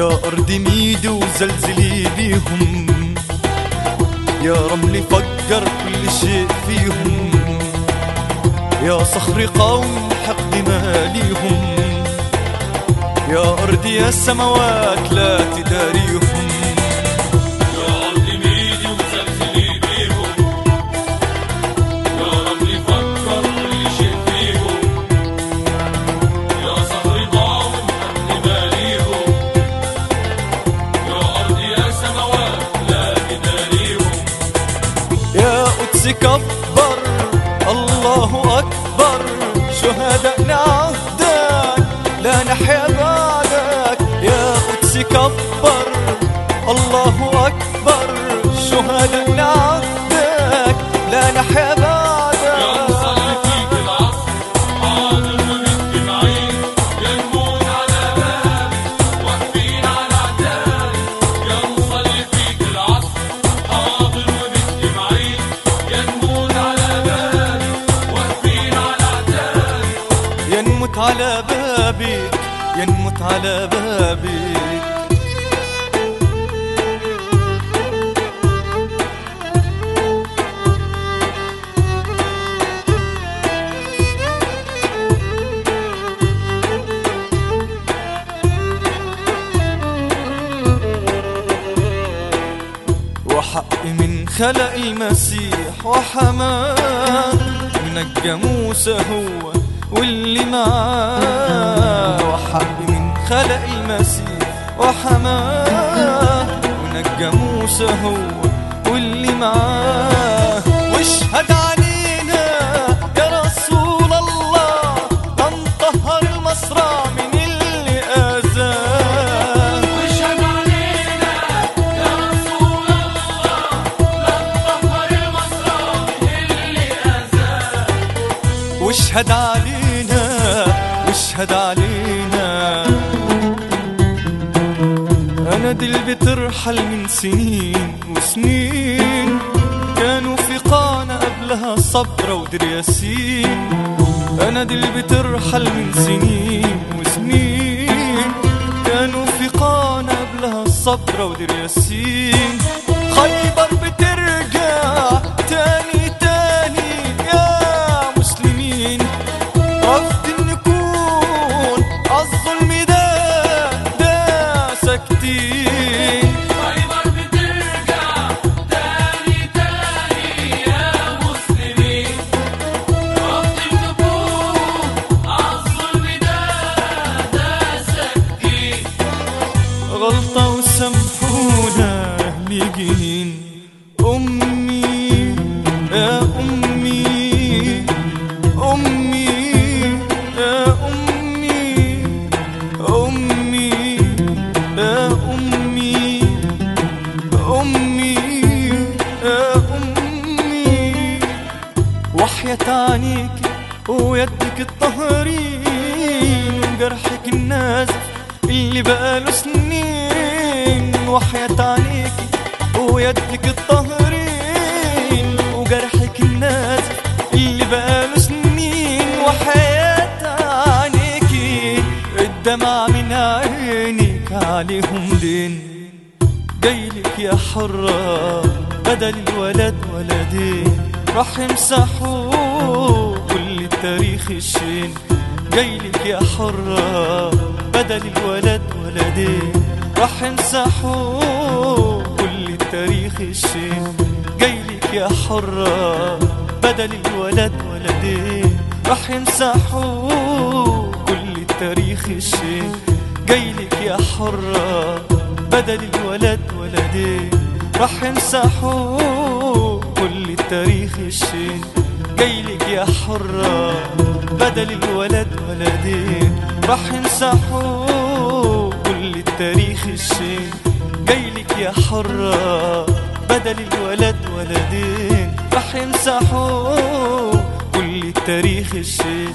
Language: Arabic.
يا أرض ميدي وزلزلي بيهم. يا رمل فجر كل شيء فيهم. يا صخر قوم حقد ماليهم يا أرض يا سماوات لا تداريهم. كبر الله أكبر. شهداء عهدك لا نحيا بعدك. يا قدس كبر. الله أكبر. شهداء عهدك لا نحيا يا بعدك. على بابك ينمت على بابك وحق من خلق المسيح وحماة من الجاموسة هو واللي معاه وحق من خلق المسيح وحماة. من الجاموسة هو واللي معاه واشهد علينا يا رسول الله لن طهر المصرع من اللي آذاه واشهد علينا يا رسول الله لن تطهر المصرع اللي أذاه واشهد علينا واشهد علينا. أنا دي اللي بترحل من سنين وسنين. كانوا في قانا قبلها صبرة ودير ياسين. أنا دي اللي بترحل من سنين وسنين. كانوا في قانا قبلها صبرة ودير ياسين. خيبر بترجع تاني تاني يا مسلمين. رفض وسامحونا أهلي أمي يا أمي أمي يا أمي أمي يا أمي أمي يا أمي. وحياة عينيك ويدك الطهرين وجرحك النازف اللي بقاله سنين. وحياة عينيك ويدك الطهرين وجرحك النازف اللي بقاله سنين. وحياة عينيك الدمع من عينيك عليهم دين جايلك يا حرة بدل الولد ولدين. راح يمسحوا كل التاريخ الشين. جايلك يا حرة بدل الولد ولدين. راح يمسحوا كل التاريخ الشين جايلك يا حرة بدل الولد ولدين راح يمسحوا كل التاريخ الشين جايلك يا حرة بدل الولد ولدين راح يمسحوا كل التاريخ الشين جايلك يا حرة بدل الولد ولدين راح يمسحوا كل التاريخ الشين جايلك يا حرة بدل الولد ولدين. راح يمسحوا كل التاريخ الشين